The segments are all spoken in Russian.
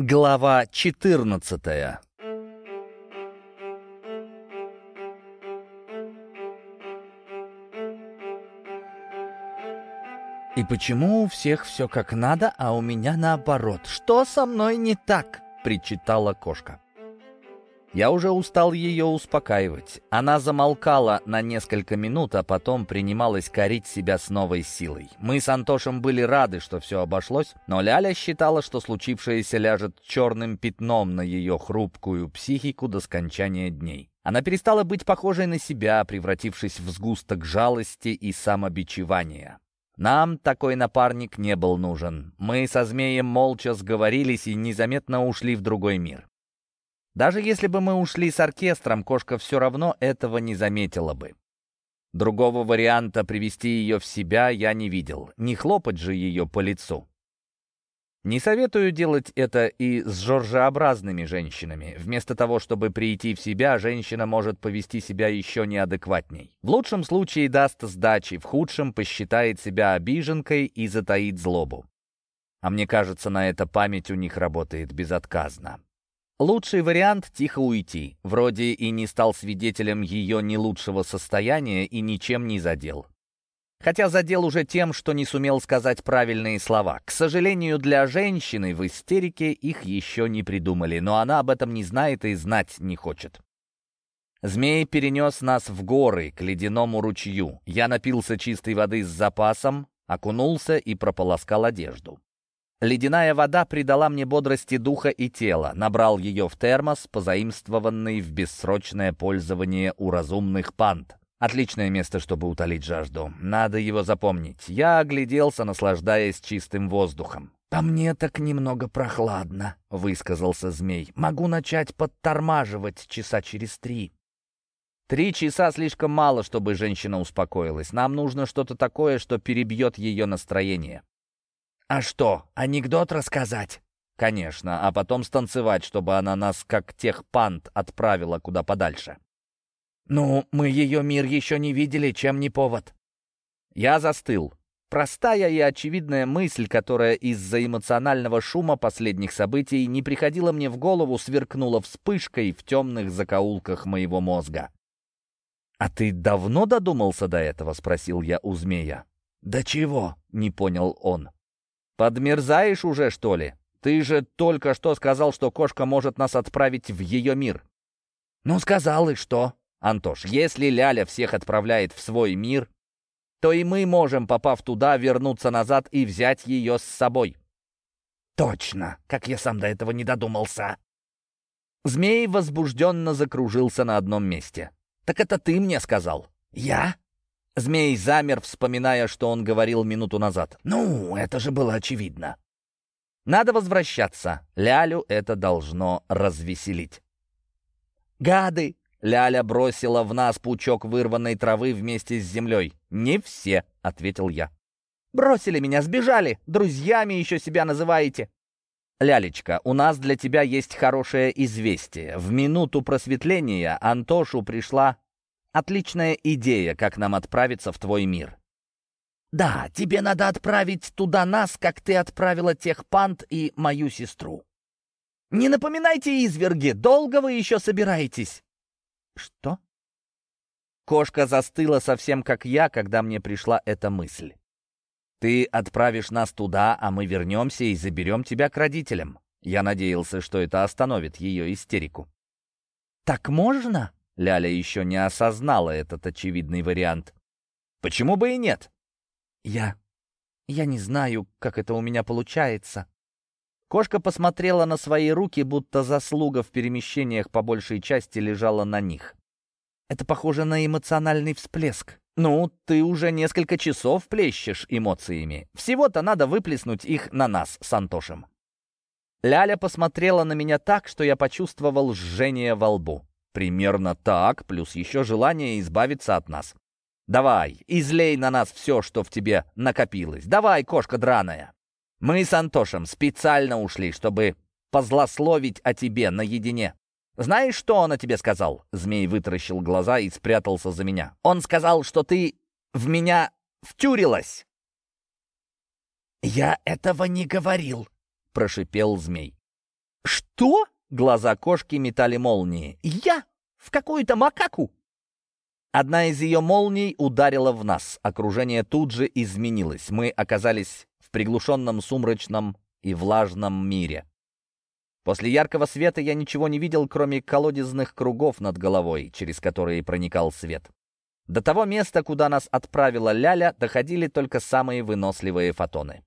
Глава 14 «И почему у всех все как надо, а у меня наоборот? Что со мной не так?» — причитала кошка. Я уже устал ее успокаивать. Она замолкала на несколько минут, а потом принималась корить себя с новой силой. Мы с Антошем были рады, что все обошлось, но Ляля считала, что случившееся ляжет черным пятном на ее хрупкую психику до скончания дней. Она перестала быть похожей на себя, превратившись в сгусток жалости и самобичевания. Нам такой напарник не был нужен. Мы со змеем молча сговорились и незаметно ушли в другой мир. Даже если бы мы ушли с оркестром, кошка все равно этого не заметила бы. Другого варианта привести ее в себя я не видел. Не хлопать же ее по лицу. Не советую делать это и с жоржеобразными женщинами. Вместо того, чтобы прийти в себя, женщина может повести себя еще неадекватней. В лучшем случае даст сдачи, в худшем посчитает себя обиженкой и затаит злобу. А мне кажется, на это память у них работает безотказно. Лучший вариант — тихо уйти. Вроде и не стал свидетелем ее не лучшего состояния и ничем не задел. Хотя задел уже тем, что не сумел сказать правильные слова. К сожалению, для женщины в истерике их еще не придумали, но она об этом не знает и знать не хочет. Змей перенес нас в горы, к ледяному ручью. Я напился чистой воды с запасом, окунулся и прополоскал одежду. Ледяная вода придала мне бодрости духа и тела, набрал ее в термос, позаимствованный в бессрочное пользование у разумных панд. Отличное место, чтобы утолить жажду. Надо его запомнить. Я огляделся, наслаждаясь чистым воздухом. «По мне так немного прохладно», — высказался змей. «Могу начать подтормаживать часа через три». Три часа слишком мало, чтобы женщина успокоилась. Нам нужно что-то такое, что перебьет ее настроение. «А что, анекдот рассказать?» «Конечно, а потом станцевать, чтобы она нас, как тех панд, отправила куда подальше». «Ну, мы ее мир еще не видели, чем не повод». Я застыл. Простая и очевидная мысль, которая из-за эмоционального шума последних событий не приходила мне в голову, сверкнула вспышкой в темных закоулках моего мозга. «А ты давно додумался до этого?» — спросил я у змея. «Да чего?» — не понял он. «Подмерзаешь уже, что ли? Ты же только что сказал, что кошка может нас отправить в ее мир». «Ну, сказал, и что?» «Антош, если Ляля всех отправляет в свой мир, то и мы можем, попав туда, вернуться назад и взять ее с собой». «Точно! Как я сам до этого не додумался!» Змей возбужденно закружился на одном месте. «Так это ты мне сказал?» «Я?» Змей замер, вспоминая, что он говорил минуту назад. «Ну, это же было очевидно». «Надо возвращаться. Лялю это должно развеселить». «Гады!» — Ляля бросила в нас пучок вырванной травы вместе с землей. «Не все», — ответил я. «Бросили меня, сбежали. Друзьями еще себя называете». «Лялечка, у нас для тебя есть хорошее известие. В минуту просветления Антошу пришла Отличная идея, как нам отправиться в твой мир. Да, тебе надо отправить туда нас, как ты отправила тех панд и мою сестру. Не напоминайте, изверги, долго вы еще собираетесь? Что? Кошка застыла совсем как я, когда мне пришла эта мысль. Ты отправишь нас туда, а мы вернемся и заберем тебя к родителям. Я надеялся, что это остановит ее истерику. «Так можно?» Ляля еще не осознала этот очевидный вариант. «Почему бы и нет?» «Я... я не знаю, как это у меня получается». Кошка посмотрела на свои руки, будто заслуга в перемещениях по большей части лежала на них. «Это похоже на эмоциональный всплеск». «Ну, ты уже несколько часов плещешь эмоциями. Всего-то надо выплеснуть их на нас с Антошем». Ляля посмотрела на меня так, что я почувствовал жжение во лбу. Примерно так, плюс еще желание избавиться от нас. Давай, излей на нас все, что в тебе накопилось. Давай, кошка драная. Мы с Антошем специально ушли, чтобы позлословить о тебе наедине. Знаешь, что он о тебе сказал?» Змей вытаращил глаза и спрятался за меня. «Он сказал, что ты в меня втюрилась!» «Я этого не говорил», — прошипел змей. «Что?» — глаза кошки метали молнии. «Я? В какую-то макаку?» Одна из ее молний ударила в нас. Окружение тут же изменилось. Мы оказались в приглушенном сумрачном и влажном мире. После яркого света я ничего не видел, кроме колодезных кругов над головой, через которые проникал свет. До того места, куда нас отправила Ляля, доходили только самые выносливые фотоны.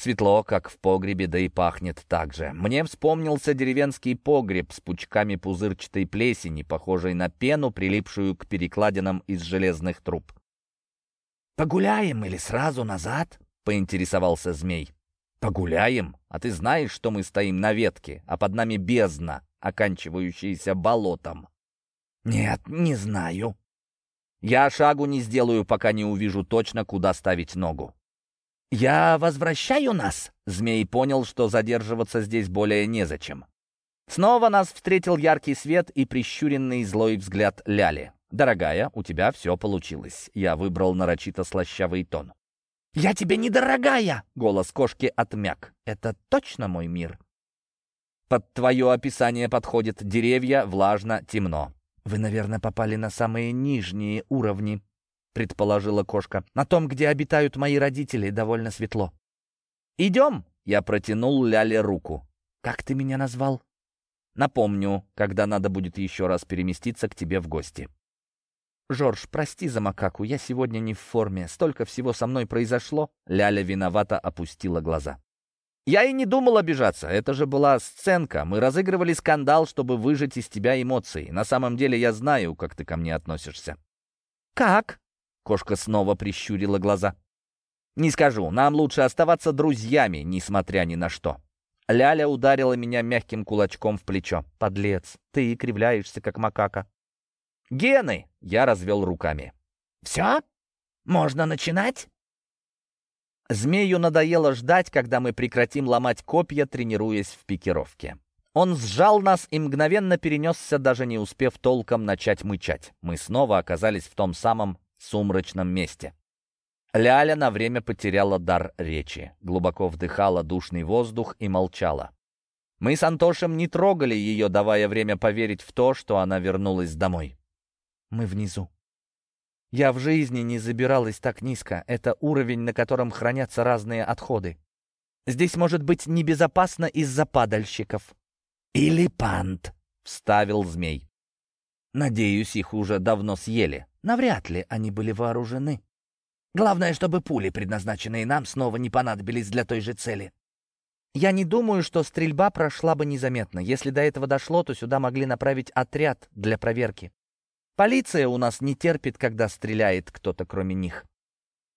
Светло, как в погребе, да и пахнет так же. Мне вспомнился деревенский погреб с пучками пузырчатой плесени, похожей на пену, прилипшую к перекладинам из железных труб. «Погуляем или сразу назад?» — поинтересовался змей. «Погуляем? А ты знаешь, что мы стоим на ветке, а под нами бездна, оканчивающаяся болотом?» «Нет, не знаю». «Я шагу не сделаю, пока не увижу точно, куда ставить ногу». «Я возвращаю нас?» Змей понял, что задерживаться здесь более незачем. Снова нас встретил яркий свет и прищуренный злой взгляд Ляли. «Дорогая, у тебя все получилось». Я выбрал нарочито слащавый тон. «Я тебе недорогая!» — голос кошки отмяк. «Это точно мой мир?» «Под твое описание подходит деревья, влажно, темно». «Вы, наверное, попали на самые нижние уровни», — предположила кошка. «На том, где обитают мои родители, довольно светло». «Идем!» — я протянул Ляле руку. «Как ты меня назвал?» «Напомню, когда надо будет еще раз переместиться к тебе в гости». «Жорж, прости за макаку, я сегодня не в форме. Столько всего со мной произошло». Ляля виновато опустила глаза. «Я и не думал обижаться. Это же была сценка. Мы разыгрывали скандал, чтобы выжать из тебя эмоции. На самом деле я знаю, как ты ко мне относишься». «Как?» Кошка снова прищурила глаза. «Не скажу, нам лучше оставаться друзьями, несмотря ни на что». Ляля ударила меня мягким кулачком в плечо. «Подлец, ты кривляешься, как макака». «Гены!» — я развел руками. «Все? Можно начинать?» Змею надоело ждать, когда мы прекратим ломать копья, тренируясь в пикировке. Он сжал нас и мгновенно перенесся, даже не успев толком начать мычать. Мы снова оказались в том самом сумрачном месте. Ляля на время потеряла дар речи, глубоко вдыхала душный воздух и молчала. Мы с Антошем не трогали ее, давая время поверить в то, что она вернулась домой. «Мы внизу», я в жизни не забиралась так низко. Это уровень, на котором хранятся разные отходы. Здесь может быть небезопасно из-за падальщиков. «Или пант», — вставил змей. «Надеюсь, их уже давно съели. Навряд ли они были вооружены. Главное, чтобы пули, предназначенные нам, снова не понадобились для той же цели. Я не думаю, что стрельба прошла бы незаметно. Если до этого дошло, то сюда могли направить отряд для проверки. Полиция у нас не терпит, когда стреляет кто-то кроме них.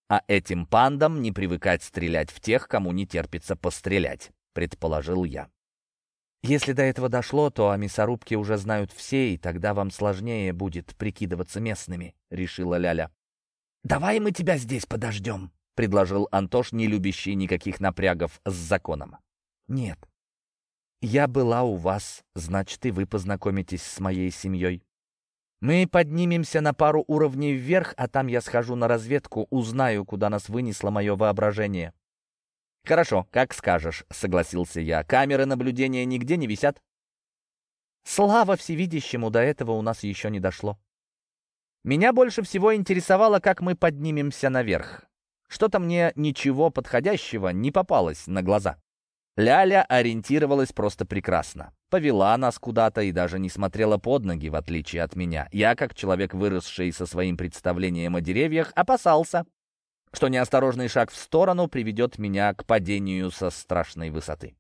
А этим пандам не привыкать стрелять в тех, кому не терпится пострелять, предположил я. Если до этого дошло, то о мясорубке уже знают все, и тогда вам сложнее будет прикидываться местными», — решила Ляля. «Давай мы тебя здесь подождем», — предложил Антош, не любящий никаких напрягов с законом. «Нет. Я была у вас, значит, и вы познакомитесь с моей семьей. Мы поднимемся на пару уровней вверх, а там я схожу на разведку, узнаю, куда нас вынесло мое воображение». «Хорошо, как скажешь», — согласился я. «Камеры наблюдения нигде не висят?» «Слава всевидящему, до этого у нас еще не дошло». Меня больше всего интересовало, как мы поднимемся наверх. Что-то мне ничего подходящего не попалось на глаза. Ляля ориентировалась просто прекрасно. Повела нас куда-то и даже не смотрела под ноги, в отличие от меня. Я, как человек, выросший со своим представлением о деревьях, опасался, что неосторожный шаг в сторону приведет меня к падению со страшной высоты.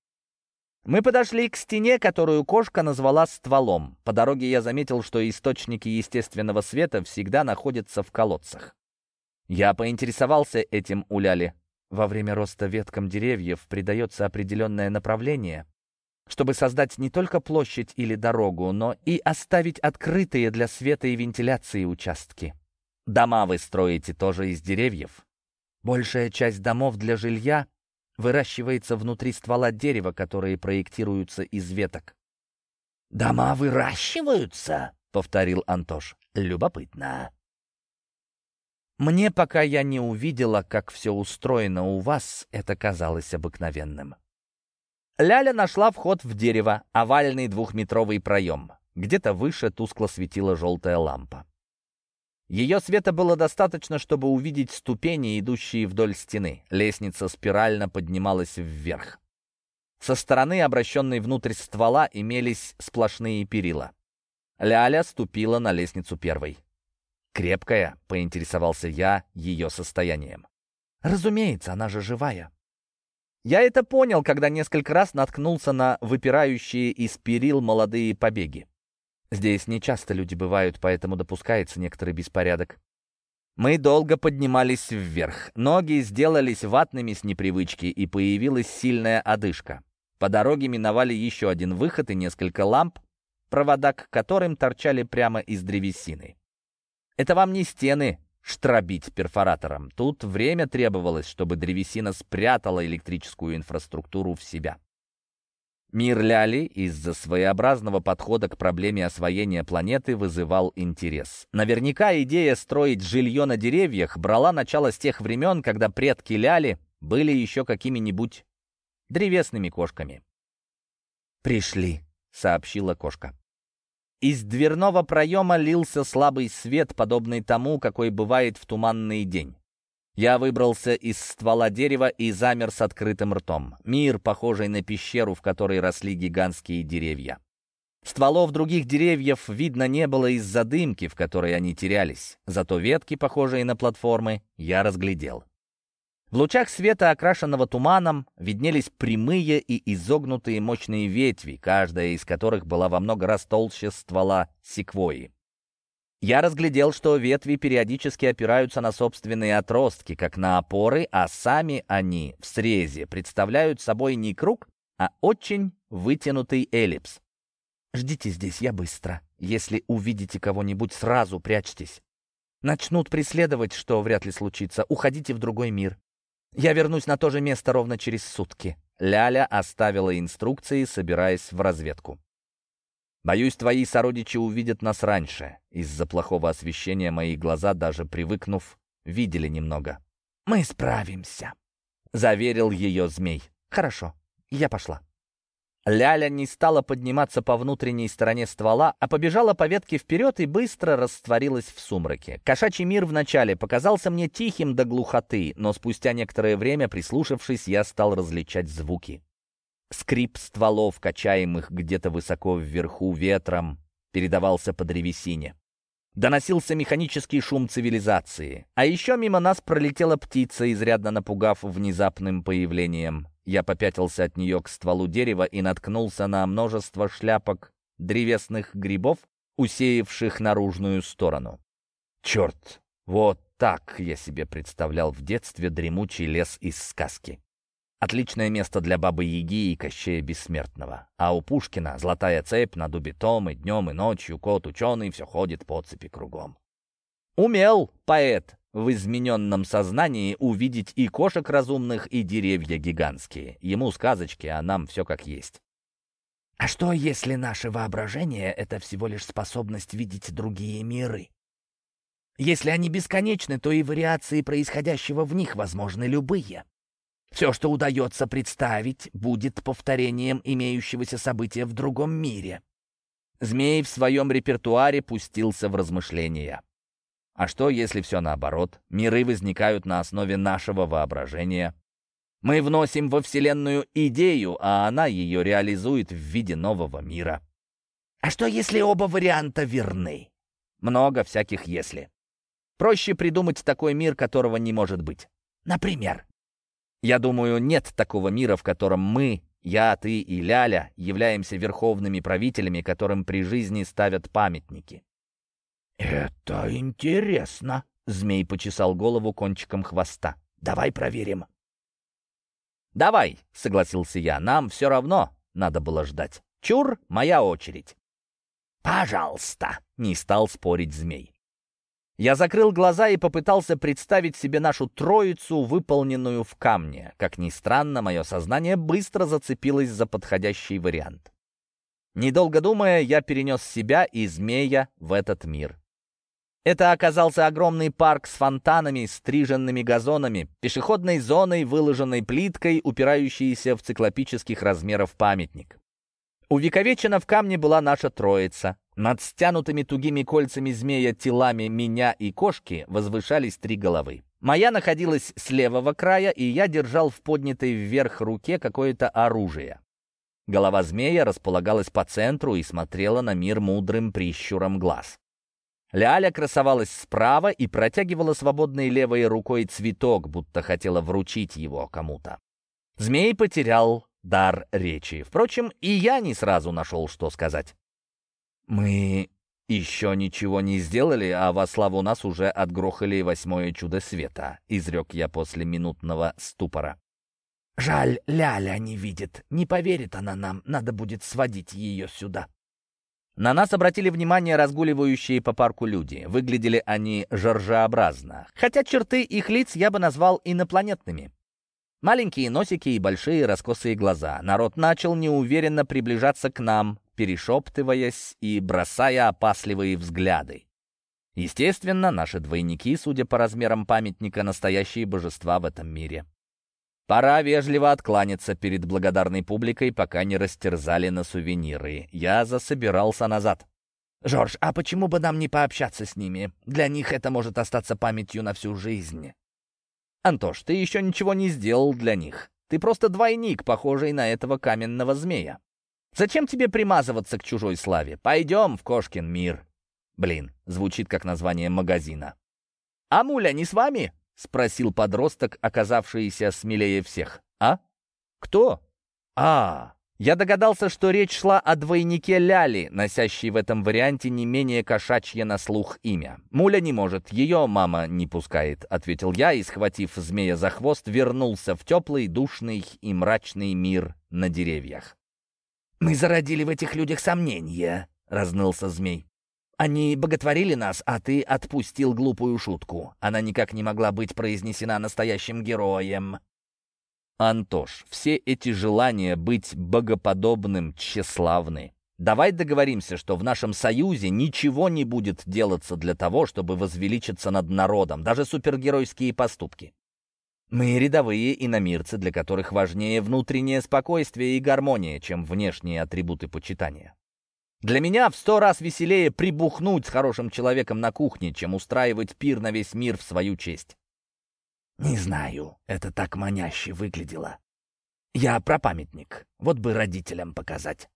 Мы подошли к стене, которую кошка назвала стволом. По дороге я заметил, что источники естественного света всегда находятся в колодцах. Я поинтересовался этим у Ляли. Во время роста веткам деревьев придается определенное направление, чтобы создать не только площадь или дорогу, но и оставить открытые для света и вентиляции участки. Дома вы строите тоже из деревьев? Большая часть домов для жилья выращивается внутри ствола дерева, которые проектируются из веток. «Дома выращиваются?» — повторил Антош. «Любопытно». Мне, пока я не увидела, как все устроено у вас, это казалось обыкновенным. Ляля нашла вход в дерево, овальный двухметровый проем. Где-то выше тускло светила желтая лампа. Ее света было достаточно, чтобы увидеть ступени, идущие вдоль стены. Лестница спирально поднималась вверх. Со стороны, обращенной внутрь ствола, имелись сплошные перила. Ляля ступила на лестницу первой. «Крепкая?» — поинтересовался я ее состоянием. «Разумеется, она же живая». Я это понял, когда несколько раз наткнулся на выпирающие из перил молодые побеги. Здесь не часто люди бывают, поэтому допускается некоторый беспорядок. Мы долго поднимались вверх. Ноги сделались ватными с непривычки, и появилась сильная одышка. По дороге миновали еще один выход и несколько ламп, провода к которым торчали прямо из древесины. Это вам не стены штробить перфоратором. Тут время требовалось, чтобы древесина спрятала электрическую инфраструктуру в себя. Мир Ляли из-за своеобразного подхода к проблеме освоения планеты вызывал интерес. Наверняка идея строить жилье на деревьях брала начало с тех времен, когда предки Ляли были еще какими-нибудь древесными кошками. «Пришли», — сообщила кошка. Из дверного проема лился слабый свет, подобный тому, какой бывает в туманный день. Я выбрался из ствола дерева и замер с открытым ртом. Мир, похожий на пещеру, в которой росли гигантские деревья. Стволов других деревьев видно не было из-за дымки, в которой они терялись. Зато ветки, похожие на платформы, я разглядел. В лучах света, окрашенного туманом, виднелись прямые и изогнутые мощные ветви, каждая из которых была во много раз толще ствола секвойи. Я разглядел, что ветви периодически опираются на собственные отростки, как на опоры, а сами они в срезе представляют собой не круг, а очень вытянутый эллипс. «Ждите здесь, я быстро. Если увидите кого-нибудь, сразу прячьтесь. Начнут преследовать, что вряд ли случится. Уходите в другой мир. Я вернусь на то же место ровно через сутки». Ляля оставила инструкции, собираясь в разведку. Боюсь, твои сородичи увидят нас раньше. Из-за плохого освещения мои глаза, даже привыкнув, видели немного. «Мы справимся», — заверил ее змей. «Хорошо, я пошла». Ляля не стала подниматься по внутренней стороне ствола, а побежала по ветке вперед и быстро растворилась в сумраке. Кошачий мир вначале показался мне тихим до глухоты, но спустя некоторое время, прислушавшись, я стал различать звуки. Скрип стволов, качаемых где-то высоко вверху ветром, передавался по древесине. Доносился механический шум цивилизации. А еще мимо нас пролетела птица, изрядно напугав внезапным появлением. Я попятился от нее к стволу дерева и наткнулся на множество шляпок древесных грибов, усеявших наружную сторону. Черт, вот так я себе представлял в детстве дремучий лес из сказки. Отличное место для Бабы-Яги и Кощея Бессмертного. А у Пушкина золотая цепь над убитом, и днем, и ночью кот ученый все ходит по цепи кругом. Умел поэт в измененном сознании увидеть и кошек разумных, и деревья гигантские. Ему сказочки, а нам все как есть. А что, если наше воображение — это всего лишь способность видеть другие миры? Если они бесконечны, то и вариации происходящего в них возможны любые. Все, что удается представить, будет повторением имеющегося события в другом мире. Змей в своем репертуаре пустился в размышления. А что, если все наоборот? Миры возникают на основе нашего воображения. Мы вносим во Вселенную идею, а она ее реализует в виде нового мира. А что, если оба варианта верны? Много всяких «если». Проще придумать такой мир, которого не может быть. Например? Я думаю, нет такого мира, в котором мы, я, ты и Ляля, являемся верховными правителями, которым при жизни ставят памятники. «Это интересно», — змей почесал голову кончиком хвоста. «Давай проверим». «Давай», — согласился я, — «нам все равно надо было ждать. Чур, моя очередь». «Пожалуйста», — не стал спорить змей. Я закрыл глаза и попытался представить себе нашу троицу, выполненную в камне. Как ни странно, мое сознание быстро зацепилось за подходящий вариант. Недолго думая, я перенес себя и змея в этот мир. Это оказался огромный парк с фонтанами, стриженными газонами, пешеходной зоной, выложенной плиткой, упирающейся в циклопических размеров памятник. Увековечена в камне была наша троица. Над стянутыми тугими кольцами змея телами меня и кошки возвышались три головы. Моя находилась с левого края, и я держал в поднятой вверх руке какое-то оружие. Голова змея располагалась по центру и смотрела на мир мудрым прищуром глаз. Ляля красовалась справа и протягивала свободной левой рукой цветок, будто хотела вручить его кому-то. Змей потерял дар речи. Впрочем, и я не сразу нашел, что сказать. «Мы еще ничего не сделали, а во славу нас уже отгрохали восьмое чудо света», — изрек я после минутного ступора. «Жаль, Ляля не видит. Не поверит она нам. Надо будет сводить ее сюда». На нас обратили внимание разгуливающие по парку люди. Выглядели они жоржеобразно, хотя черты их лиц я бы назвал инопланетными. Маленькие носики и большие раскосые глаза. Народ начал неуверенно приближаться к нам, перешептываясь и бросая опасливые взгляды. Естественно, наши двойники, судя по размерам памятника, настоящие божества в этом мире. Пора вежливо откланяться перед благодарной публикой, пока не растерзали на сувениры. Я засобирался назад. «Жорж, а почему бы нам не пообщаться с ними? Для них это может остаться памятью на всю жизнь». «Антош, ты еще ничего не сделал для них. Ты просто двойник, похожий на этого каменного змея. Зачем тебе примазываться к чужой славе? Пойдем в Кошкин мир». Блин, звучит как название магазина. «А Муля не с вами?» — спросил подросток, оказавшийся смелее всех. «А? Кто?» «А, я догадался, что речь шла о двойнике Ляли, носящей в этом варианте не менее кошачье на слух имя. «Муля не может, ее мама не пускает», — ответил я и, схватив змея за хвост, вернулся в теплый, душный и мрачный мир на деревьях. «Мы зародили в этих людях сомнения», — разнылся змей. Они боготворили нас, а ты отпустил глупую шутку. Она никак не могла быть произнесена настоящим героем. Антош, все эти желания быть богоподобным тщеславны. Давай договоримся, что в нашем союзе ничего не будет делаться для того, чтобы возвеличиться над народом, даже супергеройские поступки. Мы рядовые иномирцы, для которых важнее внутреннее спокойствие и гармония, чем внешние атрибуты почитания. Для меня в сто раз веселее прибухнуть с хорошим человеком на кухне, чем устраивать пир на весь мир в свою честь. Не знаю, это так маняще выглядело. Я про памятник, вот бы родителям показать.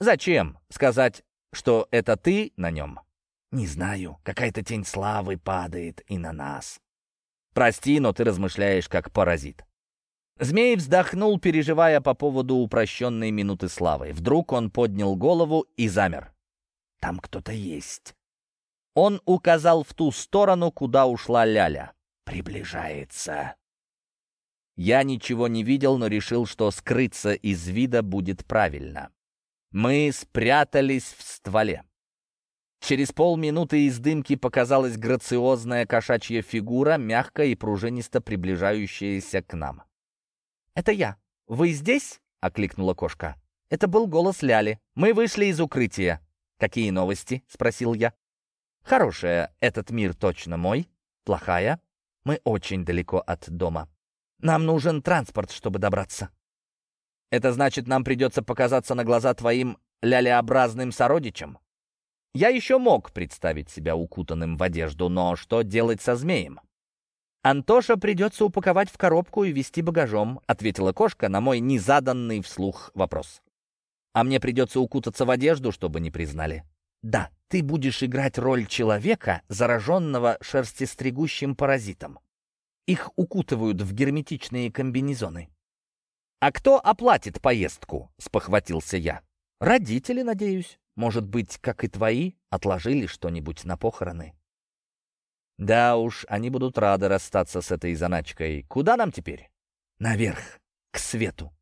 Зачем? Сказать, что это ты на нем? Не знаю, какая-то тень славы падает и на нас. Прости, но ты размышляешь как паразит. Змей вздохнул, переживая по поводу упрощенной минуты славы. Вдруг он поднял голову и замер. «Там кто-то есть». Он указал в ту сторону, куда ушла Ляля. «Приближается». Я ничего не видел, но решил, что скрыться из вида будет правильно. Мы спрятались в стволе. Через полминуты из дымки показалась грациозная кошачья фигура, мягко и пружинисто приближающаяся к нам. «Это я. Вы здесь?» — окликнула кошка. Это был голос Ляли. «Мы вышли из укрытия». «Какие новости?» — спросил я. «Хорошая. Этот мир точно мой. Плохая. Мы очень далеко от дома. Нам нужен транспорт, чтобы добраться». «Это значит, нам придется показаться на глаза твоим лялеобразным сородичам?» Я еще мог представить себя укутанным в одежду, но что делать со змеем? «Антоша придется упаковать в коробку и везти багажом», — ответила кошка на мой незаданный вслух вопрос. «А мне придется укутаться в одежду, чтобы не признали?» «Да, ты будешь играть роль человека, зараженного шерстистригущим паразитом. Их укутывают в герметичные комбинезоны». «А кто оплатит поездку?» — спохватился я. «Родители, надеюсь. Может быть, как и твои, отложили что-нибудь на похороны». Да уж, они будут рады расстаться с этой заначкой. Куда нам теперь? Наверх, к свету.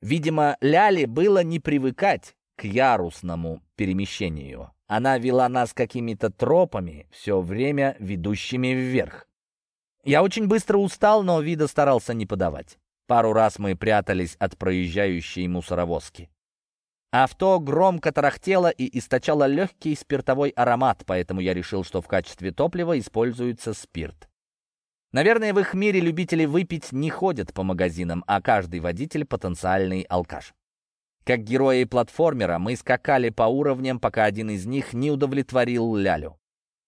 Видимо, Ляли было не привыкать к ярусному перемещению. Она вела нас какими-то тропами, все время ведущими вверх. Я очень быстро устал, но вида старался не подавать. Пару раз мы прятались от проезжающей мусоровозки. Авто громко тарахтело и источало легкий спиртовой аромат, поэтому я решил, что в качестве топлива используется спирт. Наверное, в их мире любители выпить не ходят по магазинам, а каждый водитель — потенциальный алкаш. Как герои платформера мы скакали по уровням, пока один из них не удовлетворил Лялю.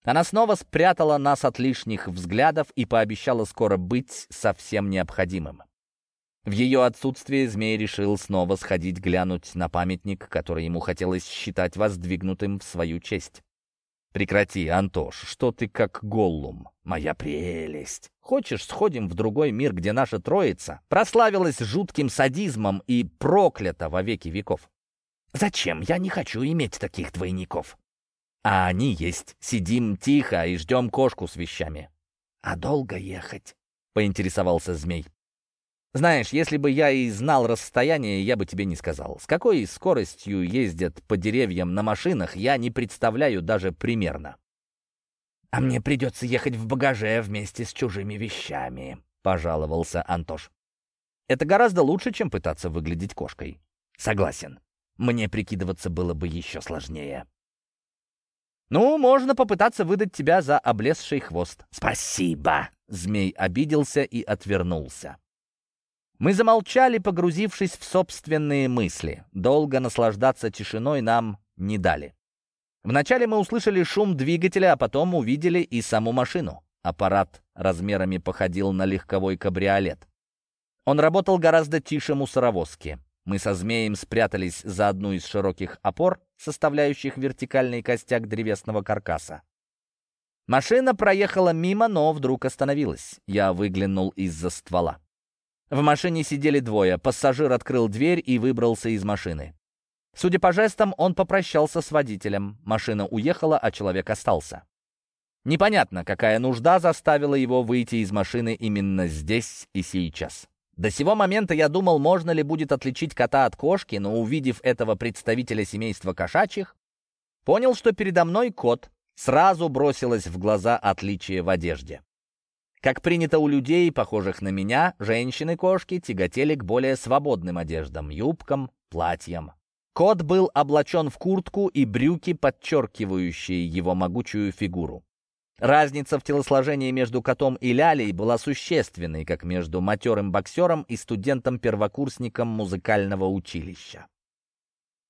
Она снова спрятала нас от лишних взглядов и пообещала скоро быть совсем необходимым. В ее отсутствие змей решил снова сходить глянуть на памятник, который ему хотелось считать воздвигнутым в свою честь. «Прекрати, Антош, что ты как Голлум, моя прелесть. Хочешь, сходим в другой мир, где наша троица прославилась жутким садизмом и проклята во веки веков?» «Зачем? Я не хочу иметь таких двойников». «А они есть. Сидим тихо и ждем кошку с вещами». «А долго ехать?» — поинтересовался змей. Знаешь, если бы я и знал расстояние, я бы тебе не сказал. С какой скоростью ездят по деревьям на машинах, я не представляю даже примерно. «А мне придется ехать в багаже вместе с чужими вещами», — пожаловался Антош. «Это гораздо лучше, чем пытаться выглядеть кошкой». «Согласен. Мне прикидываться было бы еще сложнее». «Ну, можно попытаться выдать тебя за облезший хвост». «Спасибо!» — змей обиделся и отвернулся. Мы замолчали, погрузившись в собственные мысли. Долго наслаждаться тишиной нам не дали. Вначале мы услышали шум двигателя, а потом увидели и саму машину. Аппарат размерами походил на легковой кабриолет. Он работал гораздо тише мусоровозки. Мы со змеем спрятались за одну из широких опор, составляющих вертикальный костяк древесного каркаса. Машина проехала мимо, но вдруг остановилась. Я выглянул из-за ствола. В машине сидели двое. Пассажир открыл дверь и выбрался из машины. Судя по жестам, он попрощался с водителем. Машина уехала, а человек остался. Непонятно, какая нужда заставила его выйти из машины именно здесь и сейчас. До сего момента я думал, можно ли будет отличить кота от кошки, но увидев этого представителя семейства кошачьих, понял, что передо мной кот. Сразу бросилось в глаза отличие в одежде. Как принято у людей, похожих на меня, женщины-кошки тяготели к более свободным одеждам, юбкам, платьям. Кот был облачен в куртку и брюки, подчеркивающие его могучую фигуру. Разница в телосложении между котом и лялей была существенной, как между матерым боксером и студентом-первокурсником музыкального училища.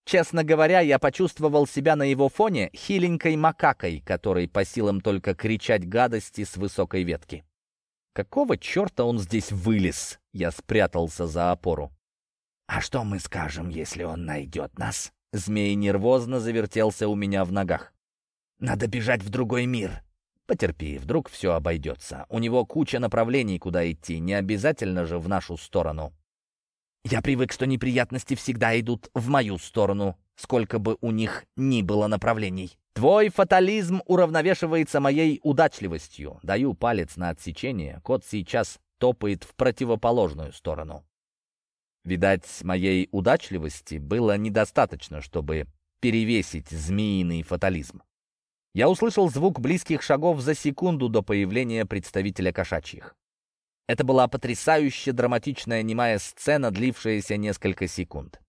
Честно говоря, я почувствовал себя на его фоне хиленькой макакой, которой по силам только кричать гадости с высокой ветки. Какого черта он здесь вылез? Я спрятался за опору. «А что мы скажем, если он найдет нас?» Змей нервозно завертелся у меня в ногах. «Надо бежать в другой мир». «Потерпи, вдруг все обойдется. У него куча направлений, куда идти, не обязательно же в нашу сторону». «Я привык, что неприятности всегда идут в мою сторону, сколько бы у них ни было направлений». Твой фатализм уравновешивается моей удачливостью. Даю палец на отсечение. Кот сейчас топает в противоположную сторону. Видать, моей удачливости было недостаточно, чтобы перевесить змеиный фатализм. Я услышал звук близких шагов за секунду до появления представителя кошачьих. Это была потрясающе драматичная немая сцена, длившаяся несколько секунд.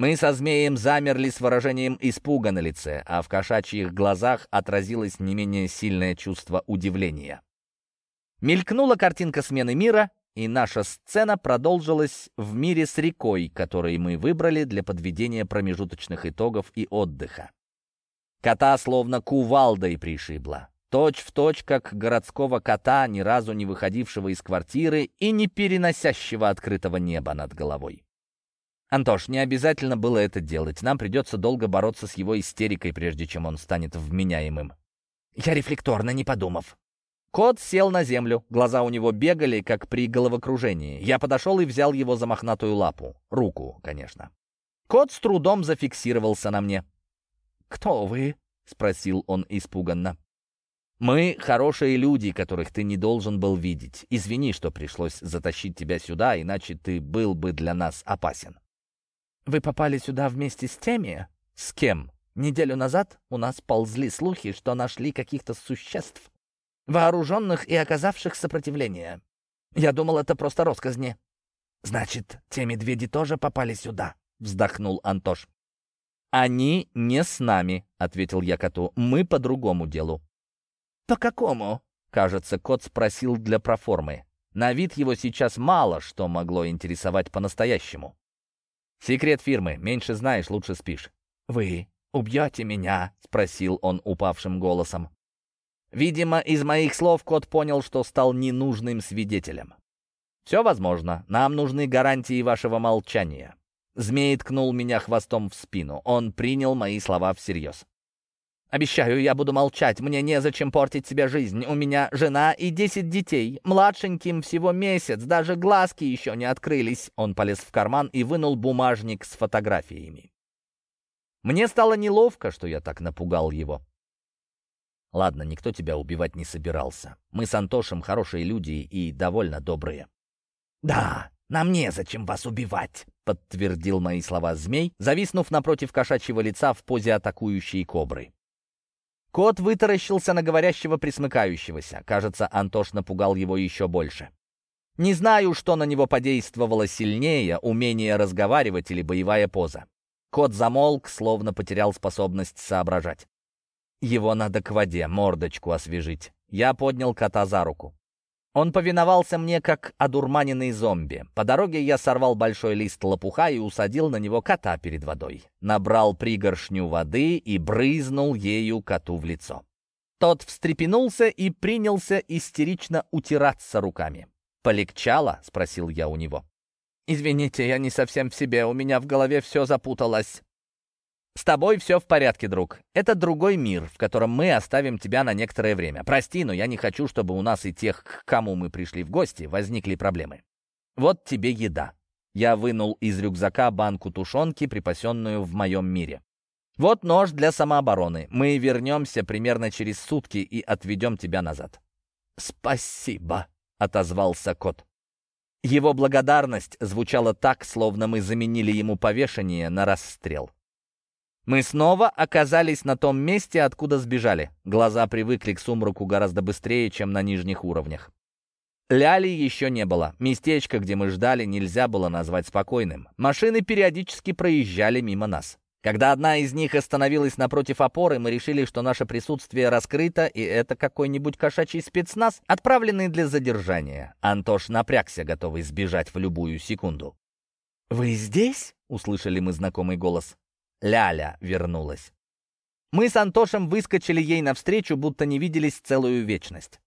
Мы со змеем замерли с выражением испуга на лице, а в кошачьих глазах отразилось не менее сильное чувство удивления. Мелькнула картинка смены мира, и наша сцена продолжилась в мире с рекой, который мы выбрали для подведения промежуточных итогов и отдыха. Кота словно кувалдой пришибла. Точь в точь, как городского кота, ни разу не выходившего из квартиры и не переносящего открытого неба над головой. «Антош, не обязательно было это делать. Нам придется долго бороться с его истерикой, прежде чем он станет вменяемым». Я рефлекторно, не подумав. Кот сел на землю, глаза у него бегали, как при головокружении. Я подошел и взял его за мохнатую лапу. Руку, конечно. Кот с трудом зафиксировался на мне. «Кто вы?» — спросил он испуганно. «Мы хорошие люди, которых ты не должен был видеть. Извини, что пришлось затащить тебя сюда, иначе ты был бы для нас опасен». Вы попали сюда вместе с теми? С кем? Неделю назад у нас ползли слухи, что нашли каких-то существ, вооруженных и оказавших сопротивление. Я думал, это просто росказни. Значит, те медведи тоже попали сюда, вздохнул Антош. «Они не с нами», — ответил я коту. «Мы по другому делу». «По какому?» — кажется, кот спросил для проформы. На вид его сейчас мало что могло интересовать по-настоящему. «Секрет фирмы. Меньше знаешь, лучше спишь». «Вы убьете меня?» — спросил он упавшим голосом. Видимо, из моих слов кот понял, что стал ненужным свидетелем. «Все возможно. Нам нужны гарантии вашего молчания». Змей ткнул меня хвостом в спину. Он принял мои слова всерьез. «Обещаю, я буду молчать. Мне незачем портить себе жизнь. У меня жена и десять детей. Младшеньким всего месяц. Даже глазки еще не открылись». Он полез в карман и вынул бумажник с фотографиями. Мне стало неловко, что я так напугал его. Ладно, никто тебя убивать не собирался. Мы с Антошем хорошие люди и довольно добрые. «Да, нам незачем вас убивать», — подтвердил мои слова змей, зависнув напротив кошачьего лица в позе атакующей кобры. Кот вытаращился на говорящего присмыкающегося. Кажется, Антош напугал его еще больше. Не знаю, что на него подействовало сильнее, умение разговаривать или боевая поза. Кот замолк, словно потерял способность соображать. Его надо к воде, мордочку освежить. Я поднял кота за руку. Он повиновался мне, как одурманенный зомби. По дороге я сорвал большой лист лопуха и усадил на него кота перед водой. Набрал пригоршню воды и брызнул ею коту в лицо. Тот встрепенулся и принялся истерично утираться руками. «Полегчало?» — спросил я у него. «Извините, я не совсем в себе, у меня в голове все запуталось». «С тобой все в порядке, друг. Это другой мир, в котором мы оставим тебя на некоторое время. Прости, но я не хочу, чтобы у нас и тех, к кому мы пришли в гости, возникли проблемы. Вот тебе еда». Я вынул из рюкзака банку тушенки, припасенную в моем мире. «Вот нож для самообороны. Мы вернемся примерно через сутки и отведем тебя назад». «Спасибо», — отозвался кот. Его благодарность звучала так, словно мы заменили ему повешение на расстрел. Мы снова оказались на том месте, откуда сбежали. Глаза привыкли к сумраку гораздо быстрее, чем на нижних уровнях. Ляли еще не было. Местечко, где мы ждали, нельзя было назвать спокойным. Машины периодически проезжали мимо нас. Когда одна из них остановилась напротив опоры, мы решили, что наше присутствие раскрыто, и это какой-нибудь кошачий спецназ, отправленный для задержания. Антош напрягся, готовый сбежать в любую секунду. «Вы здесь?» — услышали мы знакомый голос. Ляля вернулась. Мы с Антошем выскочили ей навстречу, будто не виделись целую вечность.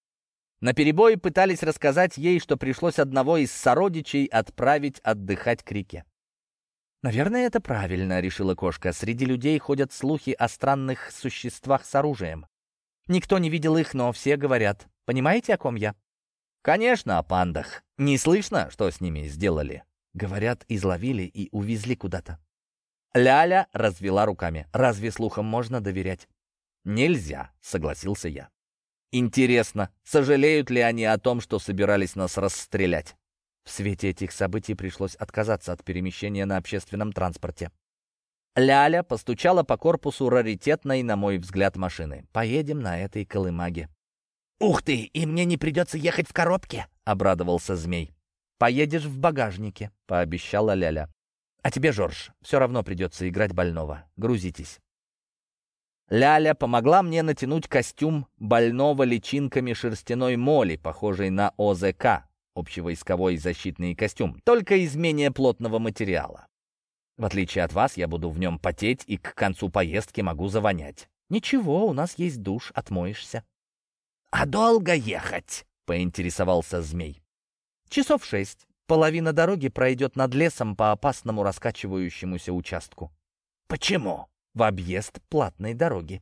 На перебой пытались рассказать ей, что пришлось одного из сородичей отправить отдыхать к реке. «Наверное, это правильно», — решила кошка. «Среди людей ходят слухи о странных существах с оружием. Никто не видел их, но все говорят. Понимаете, о ком я?» «Конечно, о пандах. Не слышно, что с ними сделали?» «Говорят, изловили и увезли куда-то». Ляля развела руками. «Разве слухам можно доверять?» «Нельзя», — согласился я. «Интересно, сожалеют ли они о том, что собирались нас расстрелять?» В свете этих событий пришлось отказаться от перемещения на общественном транспорте. Ляля постучала по корпусу раритетной, на мой взгляд, машины. «Поедем на этой колымаге». «Ух ты, и мне не придется ехать в коробке!» — обрадовался змей. «Поедешь в багажнике», — пообещала Ляля. А тебе, Жорж, все равно придется играть больного. Грузитесь. Ляля помогла мне натянуть костюм больного личинками шерстяной моли, похожий на ОЗК, общевойсковой защитный костюм, только из менее плотного материала. В отличие от вас, я буду в нем потеть и к концу поездки могу завонять. Ничего, у нас есть душ, отмоешься. «А долго ехать?» — поинтересовался змей. «Часов шесть. Половина дороги пройдет над лесом по опасному раскачивающемуся участку. Почему? В объезд платной дороги.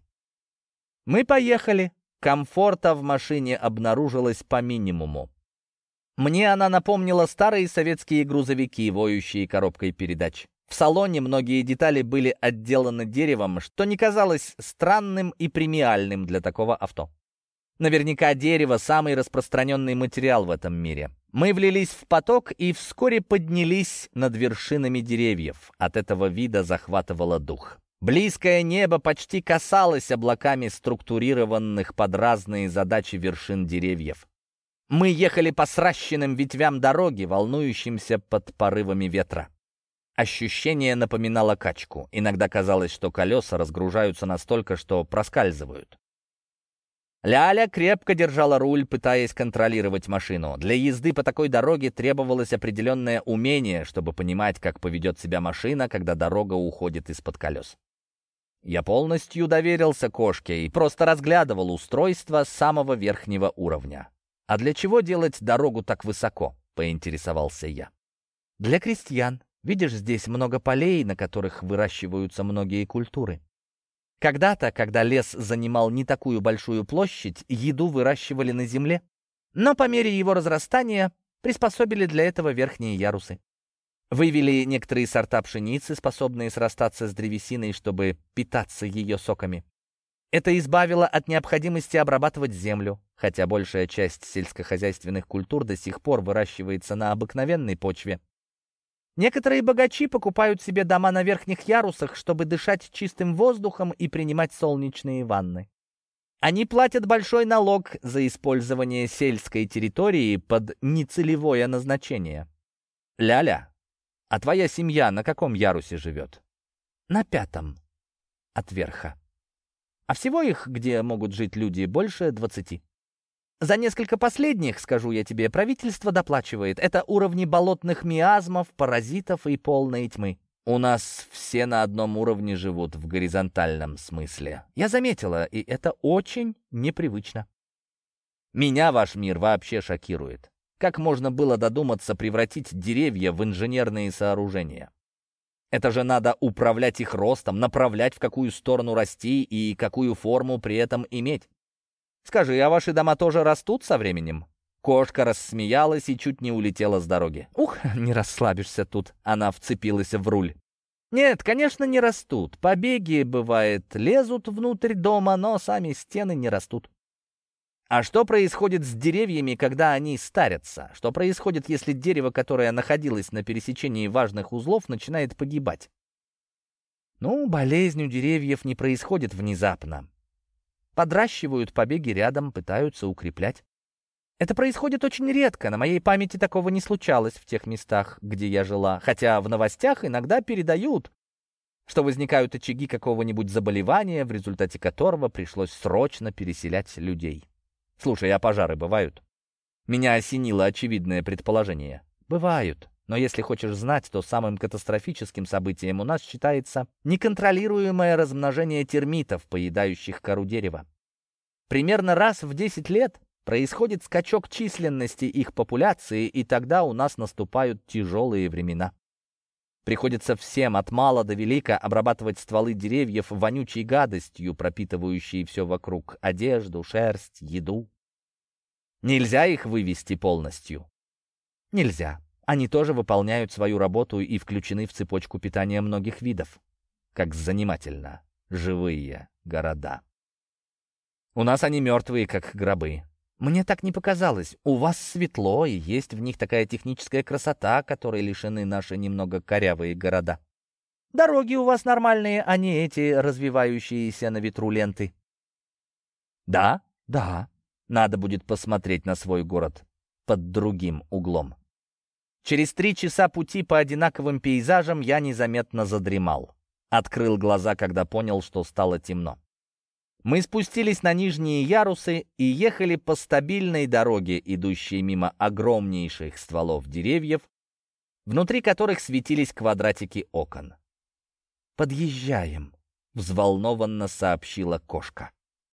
Мы поехали. Комфорта в машине обнаружилось по минимуму. Мне она напомнила старые советские грузовики, воющие коробкой передач. В салоне многие детали были отделаны деревом, что не казалось странным и премиальным для такого авто. Наверняка дерево – самый распространенный материал в этом мире. Мы влились в поток и вскоре поднялись над вершинами деревьев. От этого вида захватывало дух. Близкое небо почти касалось облаками структурированных под разные задачи вершин деревьев. Мы ехали по сращенным ветвям дороги, волнующимся под порывами ветра. Ощущение напоминало качку. Иногда казалось, что колеса разгружаются настолько, что проскальзывают. Ляля крепко держала руль, пытаясь контролировать машину. Для езды по такой дороге требовалось определенное умение, чтобы понимать, как поведет себя машина, когда дорога уходит из-под колес. Я полностью доверился кошке и просто разглядывал устройство самого верхнего уровня. «А для чего делать дорогу так высоко?» — поинтересовался я. «Для крестьян. Видишь, здесь много полей, на которых выращиваются многие культуры. Когда-то, когда лес занимал не такую большую площадь, еду выращивали на земле, но по мере его разрастания приспособили для этого верхние ярусы. Вывели некоторые сорта пшеницы, способные срастаться с древесиной, чтобы питаться ее соками. Это избавило от необходимости обрабатывать землю, хотя большая часть сельскохозяйственных культур до сих пор выращивается на обыкновенной почве. Некоторые богачи покупают себе дома на верхних ярусах, чтобы дышать чистым воздухом и принимать солнечные ванны. Они платят большой налог за использование сельской территории под нецелевое назначение. Ляля, а твоя семья на каком ярусе живет? На пятом, от верха. А всего их, где могут жить люди, больше двадцати. За несколько последних, скажу я тебе, правительство доплачивает. Это уровни болотных миазмов, паразитов и полной тьмы. У нас все на одном уровне живут в горизонтальном смысле. Я заметила, и это очень непривычно. Меня ваш мир вообще шокирует. Как можно было додуматься превратить деревья в инженерные сооружения? Это же надо управлять их ростом, направлять, в какую сторону расти и какую форму при этом иметь. Скажи, а ваши дома тоже растут со временем?» Кошка рассмеялась и чуть не улетела с дороги. «Ух, не расслабишься тут!» Она вцепилась в руль. «Нет, конечно, не растут. Побеги, бывает, лезут внутрь дома, но сами стены не растут». А что происходит с деревьями, когда они старятся? Что происходит, если дерево, которое находилось на пересечении важных узлов, начинает погибать? Ну, болезнь у деревьев не происходит внезапно. Подращивают побеги рядом, пытаются укреплять. Это происходит очень редко, на моей памяти такого не случалось в тех местах, где я жила, хотя в новостях иногда передают, что возникают очаги какого-нибудь заболевания, в результате которого пришлось срочно переселять людей. Слушай, а пожары бывают? Меня осенило очевидное предположение. Бывают. Но если хочешь знать, то самым катастрофическим событием у нас считается неконтролируемое размножение термитов, поедающих кору дерева. Примерно раз в 10 лет происходит скачок численности их популяции, и тогда у нас наступают тяжелые времена. Приходится всем от мала до велика обрабатывать стволы деревьев вонючей гадостью, пропитывающей все вокруг — одежду, шерсть, еду. Нельзя их вывести полностью? Нельзя. Они тоже выполняют свою работу и включены в цепочку питания многих видов. Как занимательно. Живые города. У нас они мертвые, как гробы. Мне так не показалось. У вас светло, и есть в них такая техническая красота, которой лишены наши немного корявые города. Дороги у вас нормальные, а не эти развивающиеся на ветру ленты. Да, да. Надо будет посмотреть на свой город под другим углом. Через три часа пути по одинаковым пейзажам я незаметно задремал. Открыл глаза, когда понял, что стало темно. Мы спустились на нижние ярусы и ехали по стабильной дороге, идущей мимо огромнейших стволов деревьев, внутри которых светились квадратики окон. «Подъезжаем», — взволнованно сообщила кошка.